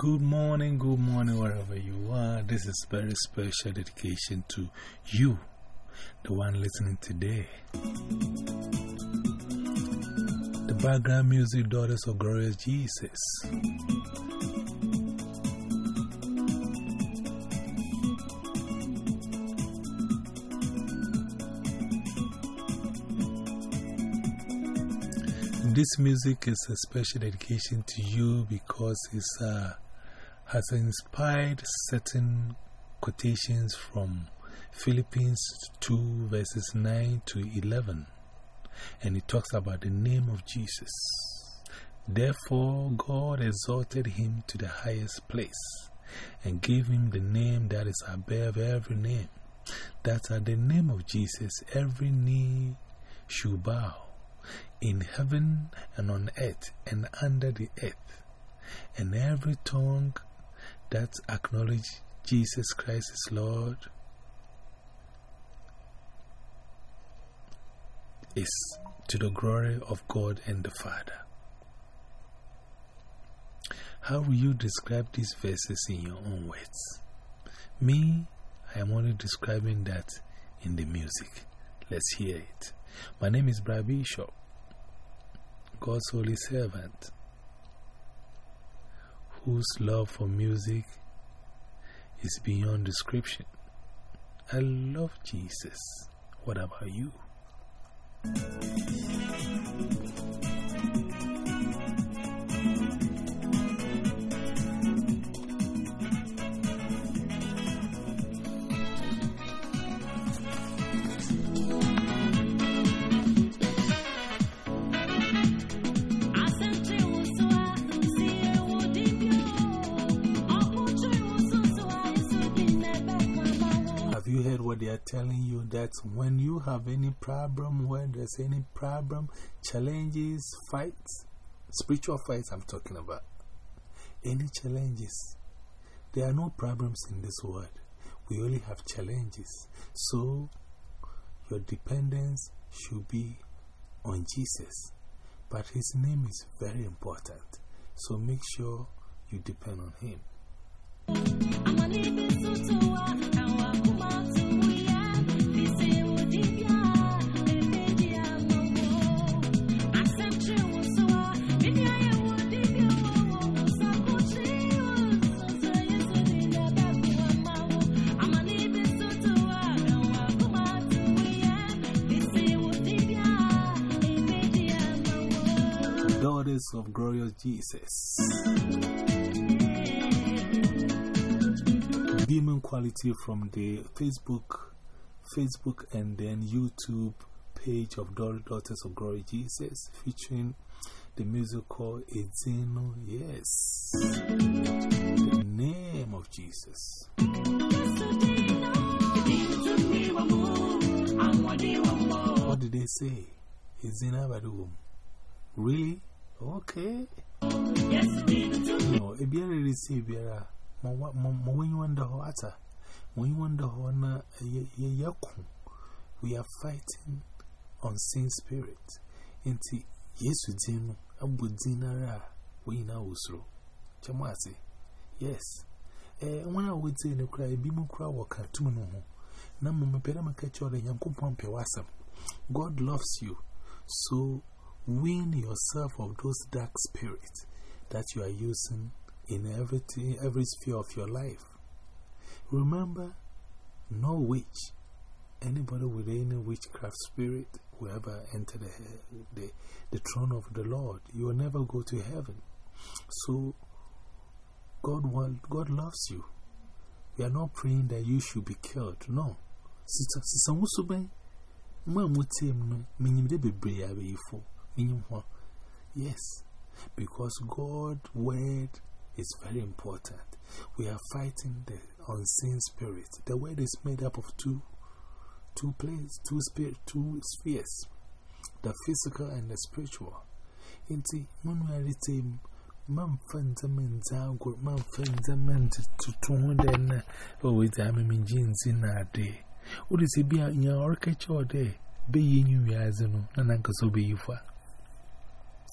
Good morning, good morning, wherever you are. This is very special dedication to you, the one listening today. The background music, Daughters of Glorious Jesus. This music is a special dedication to you because it's a uh, has inspired certain quotations from Philippians 2 verses 9 to 11. And it talks about the name of Jesus. Therefore, God exalted him to the highest place and gave him the name that is above every name. That at the name of Jesus, every knee should bow in heaven and on earth and under the earth, and every tongue that acknowledge Jesus Christ as Lord is to the glory of God and the Father. How will you describe these verses in your own words? Me, I am only describing that in the music. Let's hear it. My name is Brad Bishop, God's holy servant whose love for music is beyond description. I love Jesus. What about you? heard what they are telling you that when you have any problem, when there's any problem, challenges, fights, spiritual fights, I'm talking about. Any challenges. There are no problems in this world. We only have challenges. So, your dependence should be on Jesus. But his name is very important. So, make sure you depend on him. daughters of glorious Jesus. Demon quality from the Facebook, Facebook and then YouTube page of Daughters of Glory Jesus featuring the musical Ezeno. Yes, the name of Jesus. What did they say? Ezena Badum. Really? Okay. no, if you already see, Vera, my when you when you a we are fighting on sin spirit. inti yesu yes, you a good dinner, we now so. Chamasi, yes. When I would say in cry, be more God loves you. So, Wean yourself of those dark spirits that you are using in every, every sphere of your life. Remember, no witch, anybody with any witchcraft spirit will ever enter the, the, the throne of the Lord. You will never go to heaven. So, God, want, God loves you. We are not praying that you should be killed. No. Sister Musuben, Mamutim, Minimde Bibria, before. Yes, because God's word is very important. We are fighting the unseen spirit. The word is made up of two, two planes, two, spirit, two spheres the physical and the spiritual. Inti,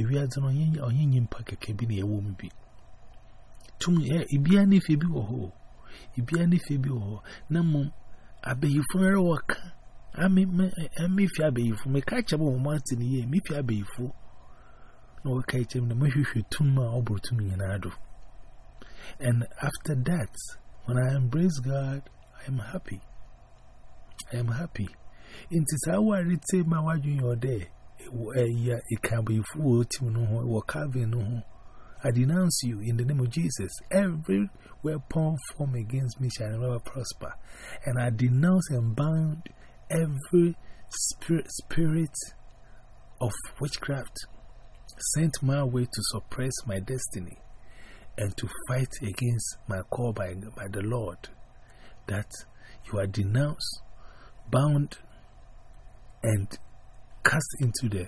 ewiadze no ɔnye nyimpa kɛkɛ bi na ɛwɔ mu bi tum ebia ne fie bi wɔ hɔ ebia ne fie bi wɔ hɔ na mmom abɛyifo ara wɔka ame ah, me fie abɛyifo meka kyerɛ me wɔn ate ne yie me fie abɛyifo na wɔka kyerɛ me na mehwehwɛ tum a ɔboro tum nyinaa do and after that when I embrace God I am happy I am happy nti saa wɔn a my ma wadwin your day. it can be full or carving. I denounce you in the name of Jesus. Every weapon formed against me shall never prosper. And I denounce and bound every spirit, spirit of witchcraft sent my way to suppress my destiny and to fight against my call by, by the Lord. That you are denounced, bound, and cast into the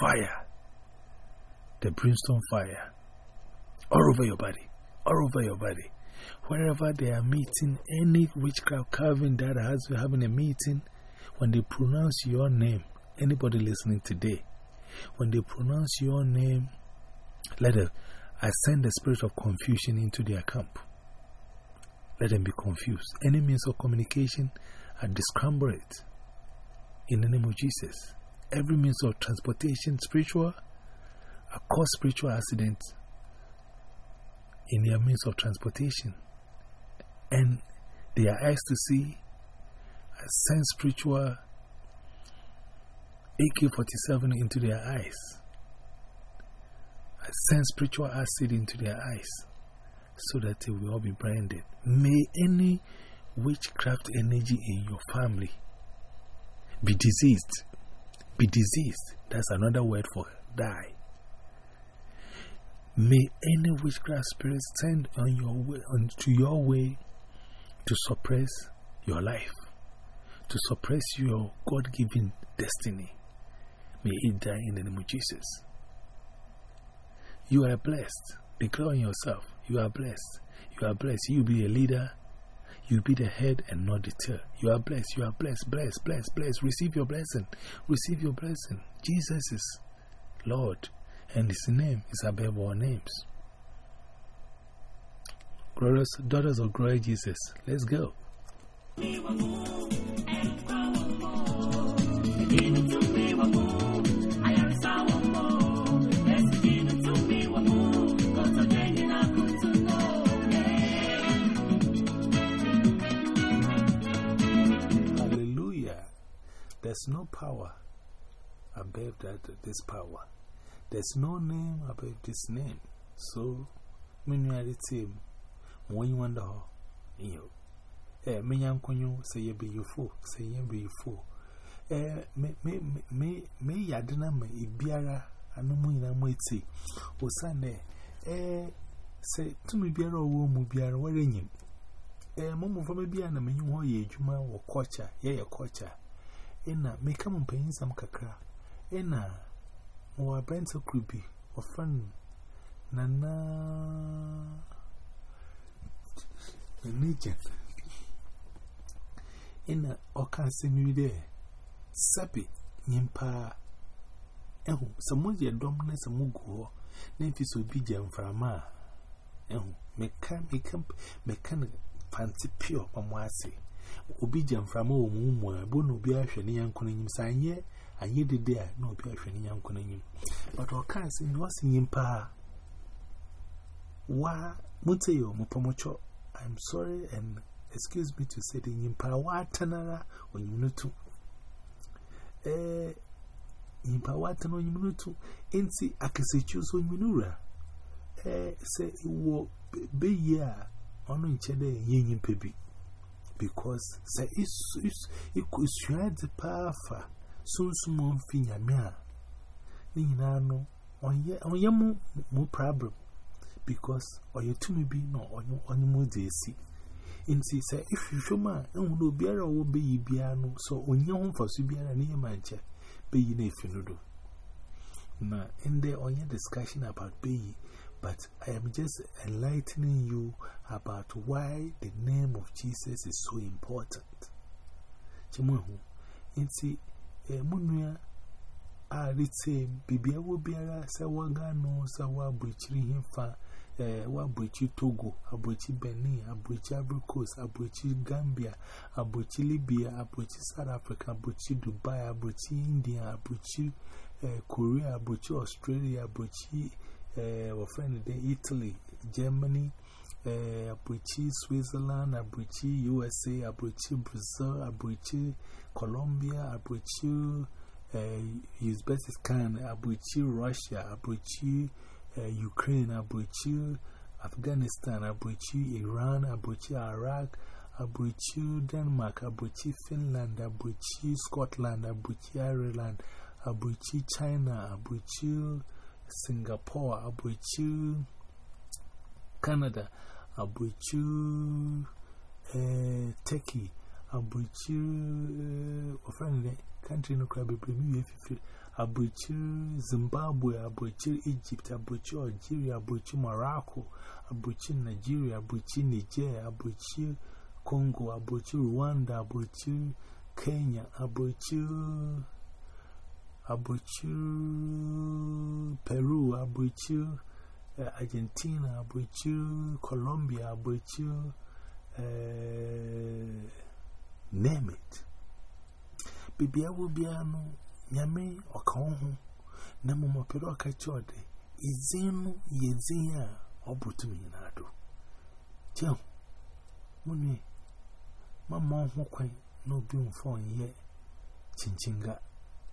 fire, the brimstone fire, all over your body, all over your body. Wherever they are meeting, any witchcraft carving that has having a meeting, when they pronounce your name, anybody listening today, when they pronounce your name, let them, I send the spirit of confusion into their camp. Let them be confused. Any means of communication, I discrumble it in the name of Jesus. Every means of transportation, spiritual, cause spiritual accidents in their means of transportation. And they are asked to see, a sense spiritual AK 47 into their eyes. a sense spiritual acid into their eyes so that they will all be blinded. May any witchcraft energy in your family be diseased. Be diseased. That's another word for die. May any witchcraft spirit send on your way, to your way to suppress your life, to suppress your God given destiny. May it die in the name of Jesus. You are blessed. Declare on yourself, you are blessed. You are blessed. You be a leader you be the head and not the tail. You are blessed. You are blessed. Blessed, blessed, blessed. Receive your blessing. Receive your blessing. Jesus is Lord, and His name is above all names. Glorious daughters of glory, Jesus. Let's go. There's no power above that, this power. There's no name above this name. So, when you are the team, when you wonder how, you eh, me yankunyu, say you be you fool, say you be you fool. Eh, me, me, me, me, me yadina me, ibiara, anumu ina mwiti. Osane, eh, say, to me biara uwo mu biara, wale Eh, mumu vame biara na menyu hoye juma wa yeye kocha ena meka mpanyin sam kakra ena mo abrante krubi ofan nana nanaja ena ọka asemi bi dɛ sabi nyimpa ɛho sɛ moyɛ dɔm na sɛ mogu hɔ na mfi sɛ obi gya mframa a ɛho meka meka meka no fante pure ma mo obi jam mframa home, Mumma, Bono be a shenny and conning ne sign ye, and ye did there no na a shenny ne conning him. But all can't nyimpa no singing pa. ọmụpa Muteo Mopomocho, I'm sorry and excuse me to say the Yimpa wa Tanara when you know to. Eh, Yimpa wa Tano you know to. Insi Akasichus on Minura. Eh, say, wo be ya. Ono nchede yenyi pebi. because say is is is power so small thing ya me onye onye mu problem onye tumi bi no onye onye nti say if you show ma ehun no biara wo be yi e bia no so onye ho um mfaso biara ne ma nche be e na efi na in there onye discussion about be e but I am just enlightening you about why the name of Jesus is so important. Chimuhu, inti, emunia, eh, arite, bibia wobiara, sa wangano, sa wabuichiri himfa, eh, wabuichi Togo, abuichi Benin, abuichi Ivory Coast, abuichi Gambia, abuichi Libya, abuichi South Africa, abuichi Dubai, abuichi India, abuichi eh, Korea, abuichi Australia, abuichi Eh, our friend in Italy, Germany, uh, Switzerland, Abrici, USA, Abrici, Brazil, Abrici, Colombia, Abrici, eh, Uzbekistan, Abrici, Russia, Abrici, Ukraine, Abrici, Afghanistan, Abrici, Iran, Abrici, Iraq, Abrici, Denmark, Abrici, Finland, Abrici, Scotland, Abrici, Ireland, Abrici, China, Abrici, Singapore, Abuichu, Canada, Abuichu, eh, Turkey, Abuichu, eh, friend, country no crab, Abuichu, Zimbabwe, Abuichu, Egypt, Abuichu, Algeria, Abuichu, Morocco, Abuichu, Nigeria, Abuichu, Niger, Abuichu, Congo, Abuichu, Rwanda, Abuichu, Kenya, Abuichu. Abuchir, Peru, Abuchir, uh, eh, Argentina, Abuchir, Colombia, Abuchir, eh, name it. Bibi Awubiano, Yame, Okahu, Namu Pedro Cachode, Izinu, Yezia, Obutuminado. Jim, Muni, Mamma, who quaint, no being for yet, Chinchinga.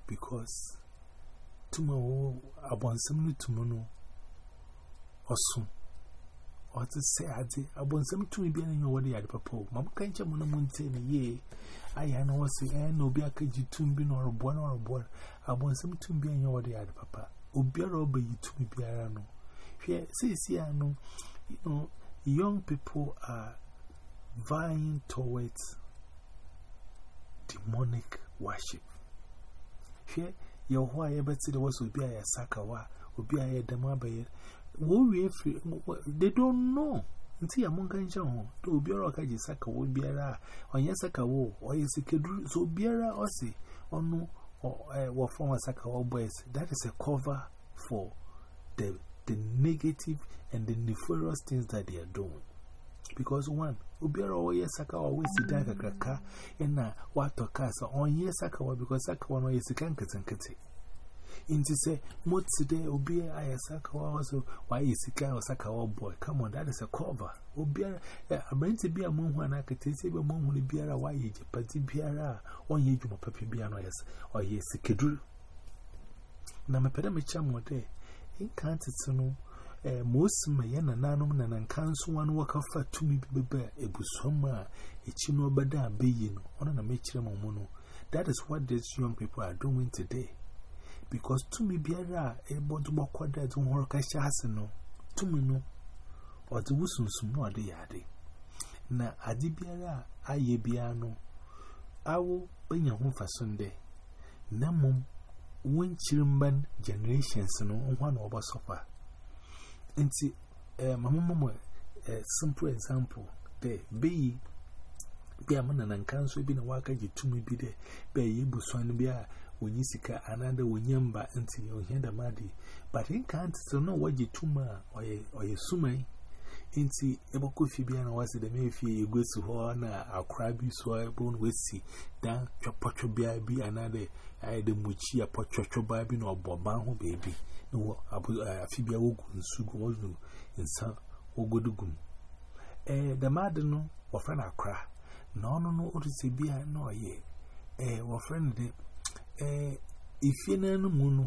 because tomorrow, I want something tomorrow or soon. Or to say, I did, I want something to be in your way at the papa. Mamma can't you want to maintain a year? I am what say, I eh, know be a cage you tomb in or a born or a born. I want something to be in your way at the papa. Obia robber you to be a no. Yeah, see, see, I know, you know, young people are vying towards demonic worship. Here, your why ever see there was will be a Sakawa, will be a Damabayer. They don't know. Nti ya munga nja hon, to ubiara wakaji saka wo ubiara, wanya saka wo, wanya sikedru, so a ubiara osi, onu, a saka wo boys. That is a cover for the, the negative and the nefarious things that they are doing. Because one, Ubera or Yasaka or Wisi Daka Kraka, and a Wato Casa on Yasaka because Sakawa no Yasikankas and Kitty. In to say, What today, Ubia Ayasaka also, why Yasika or Sakawa boy? Come on, that is a cover. Ubia, eh, a brand to be a moon when I could say, a moon will be a why ye, but to be a one ye, you papi be an oyas or Yasikadru. Now, my pedamicham one day, in can't eh, most may and anonymous and uncansu one work of fat tumi bebe be bear a busoma, a chino bada being on an amateur momono. That is what these young people are doing today. Because tumi me, Biara, a bond walk quadrat on her cashasino, to me no, or the Wusun's no, they Na Adibiara, aye biano. I will be your home for Sunday. Namum, when children generations no one over suffer. Nti, mamu eh, mama eh, simple example, de, beyi, bi a mana nan kanso bi na waka ji tumi bi yibu be yi buswan ananda a nti, onye madi. But in can't, waji tuma, oye, oye sumai. Inti, ebo kofi biyana wasi da mefi igwe su ho na bi so ebo w'esi da chopocho biya bi anade ayi de muchi ya pochocho ba bi na oboba ho baby na wo abu afi biya wogu nsu go wozu insa wogodugum eh da madu no wo fra na akra na ono no odise biya na oye eh wo fra de eh ifie na anu mu no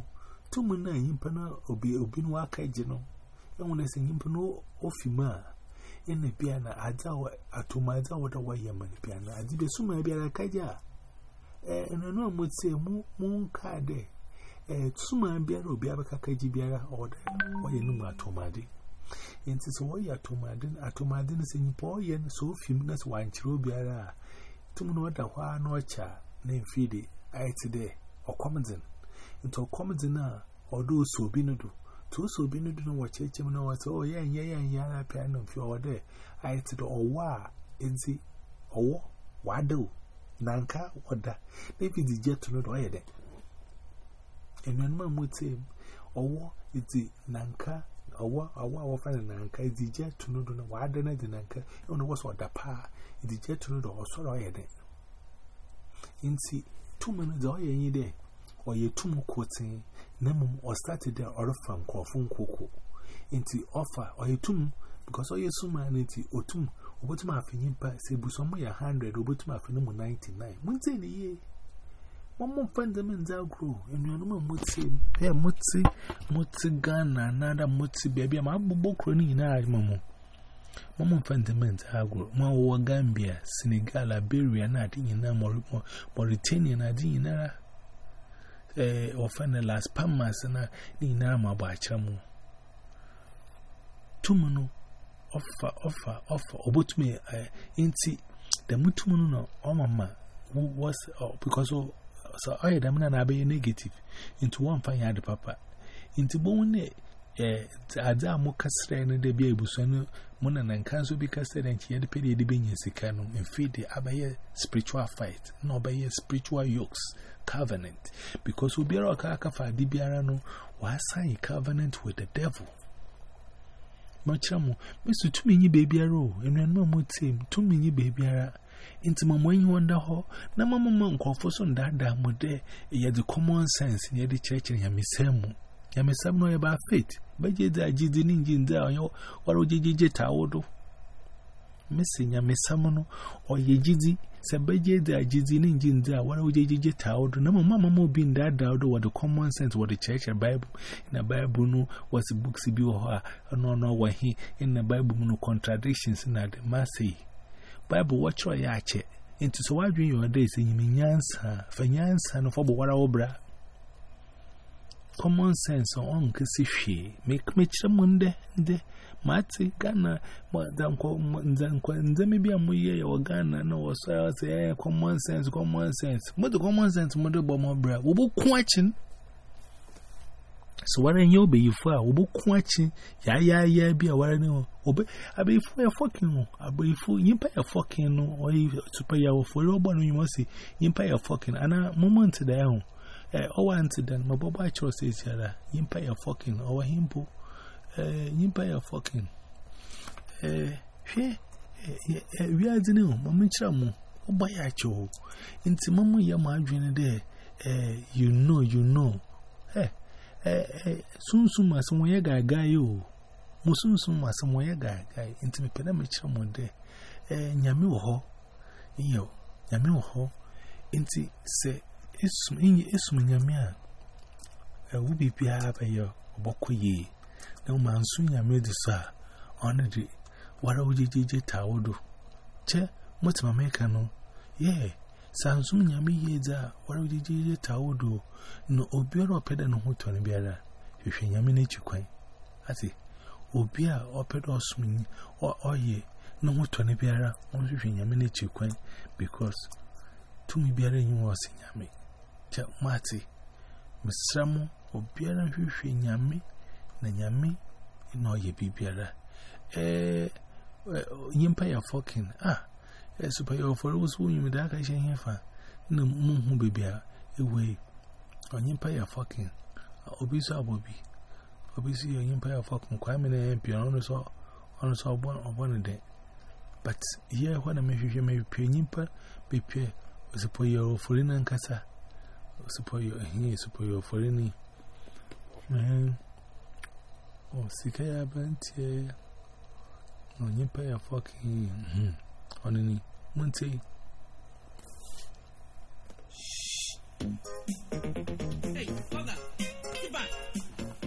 tumu na yimpa na obi obi no aka je no I want to say, you know, off him. In the piano, I tell her to my daughter what a way a man piano. I kaja. And I know mu would say, Moon card. Suma and Biara will be a kakaji Biara order or a number to my day. And since why you are to my din, at my din so feminist wine through Biara. To know the why no cha, name Fidi, I today, or Commons. Into Commons now, or to so be no do what him no was oh yeah yeah yeah yeah na pia no fi o i ti do owa enti owo wa nanka oda maybe the jet no do owo nanka owo owo owo nanka jet no do na wa na nanka e no oda pa jet no do so do two minutes two Nemu or started the orphan coffin cocoa. Into offer or a tomb, because all your summa and into or tomb, or what my opinion pass, say, Busoma a hundred, or what my opinion ninety nine. When's any year? One more fundamentals out grow, and your woman would say, Pair Mutsi, Mutsi gun, another Mutsi baby, a mamma book running in our mamma. Mamma fundamentals out grow, Senegal, Liberia, and I think in Mauritania, and I think in eh, ofene las palmas na ni na ma ba chamu tumu no offer offer offer obutumi eh, inti the mutumu no omama was oh, because oh, so I am na be negative into one fine had papa into bone eh ada mo kasre no de bia ebuso no Muna nankansu because then she had paid the bin Yesikano and feed the Abaye spiritual fight, no Abaye spiritual yokes, covenant. Because Ubira Kakafa no was signing covenant with the devil. Machamu, Mr. Tumini baby arrow, and when Mamma Tim, Tumini baby arrow. Into my when you wonder how, na Mamma Monk or for some dad damn with there, he had the common sense in the church and Yamisemu. Yamisemu about faith. Major Jidi Ninjin there on your or Jiji Tawodo. Missing a missamono or Yejidi, Sabaja the Jidi Ninjin there, what would Jiji Tawodo? No, mama mo being that doubt what the common sense what the church and Bible in a Bible no wasi a book to be or her, no, in a Bible no contradictions in a mercy. Bible watch or yache. Into so why do your days in Yansa, Fanyansa, and for Bora Obra. common sense on kisi shi make me chimunda de mati gana mdanko mdanko ndemi bia muye ya gana na waso say common sense common sense mudu common sense mudu bo mo bra wo bu so a wo bu kwachin ya ya ya bia wara ni be ya fucking ho abeyifu nyimpa ya fucking oyi ya wo for obo no ana moment Eh, oh, until then, my Boba chose is here. Yimpa your fucking, or himpo, eh, yimpa your fucking. Eh, eh, we are the new, Mamma Chamo, or by Acho. Into Mamma, your margarine eh, you know, you know. Eh, eh, soon, soon, my son, where guy, guy, you. soon, my son, where guy, guy, into me, Eh, yo, say. Isum Yamia will be Pia by your Bokoye. No man soon Yamid, sir. Honor, what old JJ Tawdo. Che, what's my maker? No, yea, Sansun a Yeza, what old JJ Tawdo. No, Obiara Pedano Huton Biara. You Obia or or No only if because to me bearing you was in Che, Mati, Misramu, Obiara, Hushi, Nyami, Nanyami, no ye bibiara. Eh, Yimpa ya fokin. Ah, eh, super your followers who you dark as you hefa. No moon who bibia, away. On Yimpa ya fokin. Obisa bobi. Obisi, your Yimpa ya fokin, Kwame, and Pion, honest or honest or one or one day. But here, when I make you, you may be Yimpa, be pure, was a poor year of foreign and cassa superior, he is superior for any. Oh, Sikaya Bante, no, you pay a fucking on any Monte. Hey, father, get back.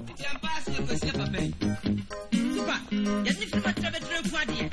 It's your ambassador for Slipper Bay. back. Yes, if you want to have a true party.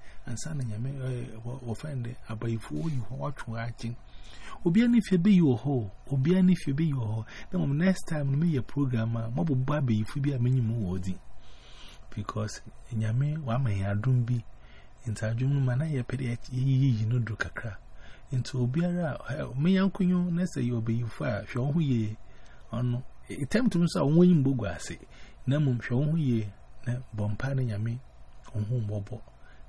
and son and your offender, a by four you watch watching. Obian if you be your hole, Obian if you be your hole, then next time me a programmer, Mobo Babby if you be a minimum worthy. Because in your me, one may I don't be in Sajum Manaya Pediat ye no do cacra. Into Obiara, me uncle you, Nessa you obey you fire, show who ye. On attempt to miss a wing boogasi, Namum show who ye, Bompana Yami, on whom Bobo.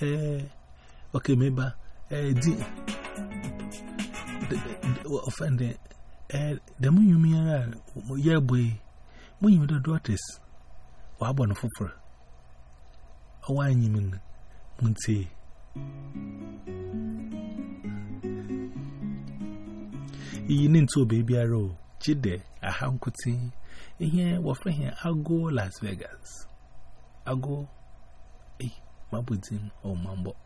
eh, okay, maybe, eh, di, offended, eh, the eh, moon you mean, yeah, boy, you the daughters, I want to for a wine, you mean, Munty. You need to baby a row, a handkerchief. Here, ihe here, I'll go Las Vegas. I'll Mabutin or Mambo.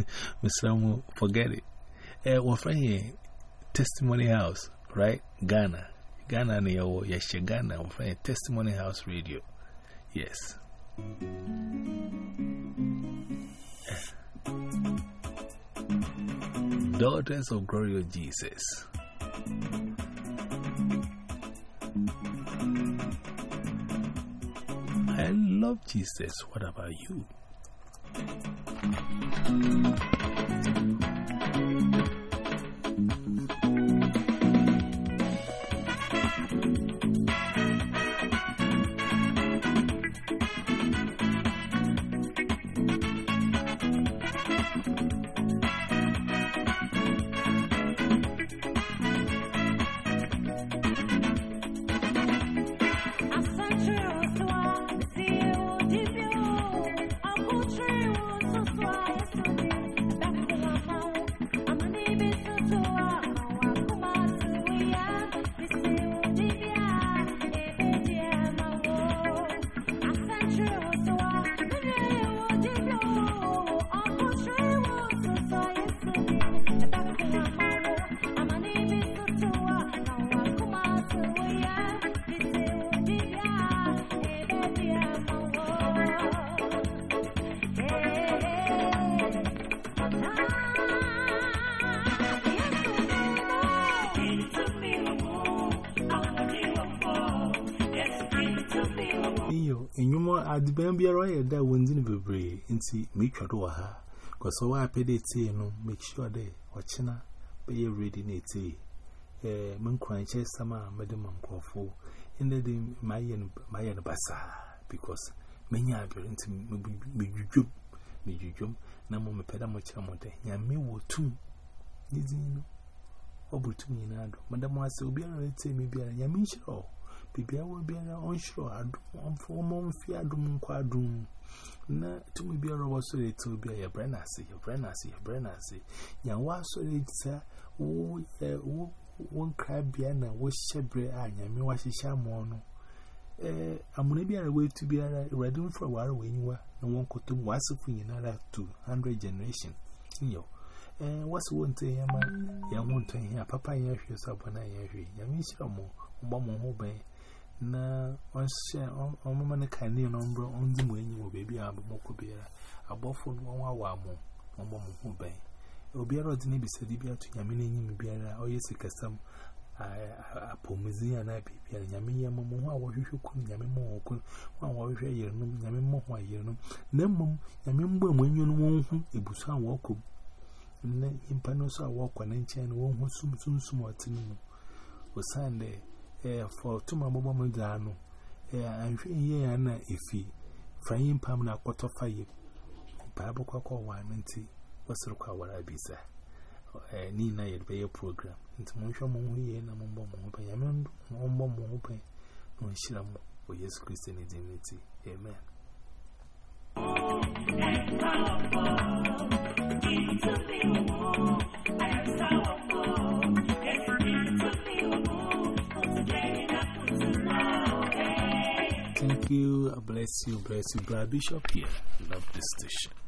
say we forget it. Eh, well, Testimony House, right? Ghana. Ghana, Neo, Yasha Ghana, well, friend, Testimony House Radio. Yes. Eh. Daughters of Glory of Jesus. I love Jesus. What about you? Thank you. ban be a royal that wins in the bray, and see me try to her. Cause so I pay the tea, no, make sure they watching her, pay a reading a man crying chest, sama, madam, and coffo, and then my and my bassa, because many are going to be no more me will too. Oh, Bibi awa biara onshiro adum omfo omomfi adum nkwa adum. Na tumi biara wasore ti obi ya brenasi ya brenasi ya brenasi. Nya wasore tsa wo wo won kra bia na wo hyebre a nya me wa hyehya mo no. Eh amuna biara we tu biara redim for ware we nyiwa na won kotom wasifu nyinara to 100 generation. Nyo. Eh wasi won te ya ma ya won to ya papa ya hwe so bona ya hwe. Nya me hyira mo. Mba mo ho ben. na ọmụma na ka na ọmụrụ ndị mụ enyi mụ bebi abụmọkụ bịara agbọfọ nwa wa mụ ọgbọ mụ hụ banyị obiara ọdị na-ebisa dibịa tụ nyame n'enyi m bịara si kasa apụmụzi ya na-abịa bịara nyame ya mụ mụ nwa nyame mụ ọkụ nwa awa yere nụ mụ hụ na nyame mgbe mụ enyi nụ na nche ya na sum sum ọtị nụ eh, for dị anụ Mudano, ihe ye and if he Frying Pam na quarter fire. Bible Coco wine and tea was required visa. Nina had a program. Into Monsieur Mohi and Mambo Mope, I mean, Mambo Mope, no Shiram, for Jesus Christ in dignity. Amen. Oh, you, bless you, bless you. Brad Bishop here. Love this station.